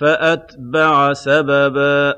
فَأَتْبَعَ سَبَبًا.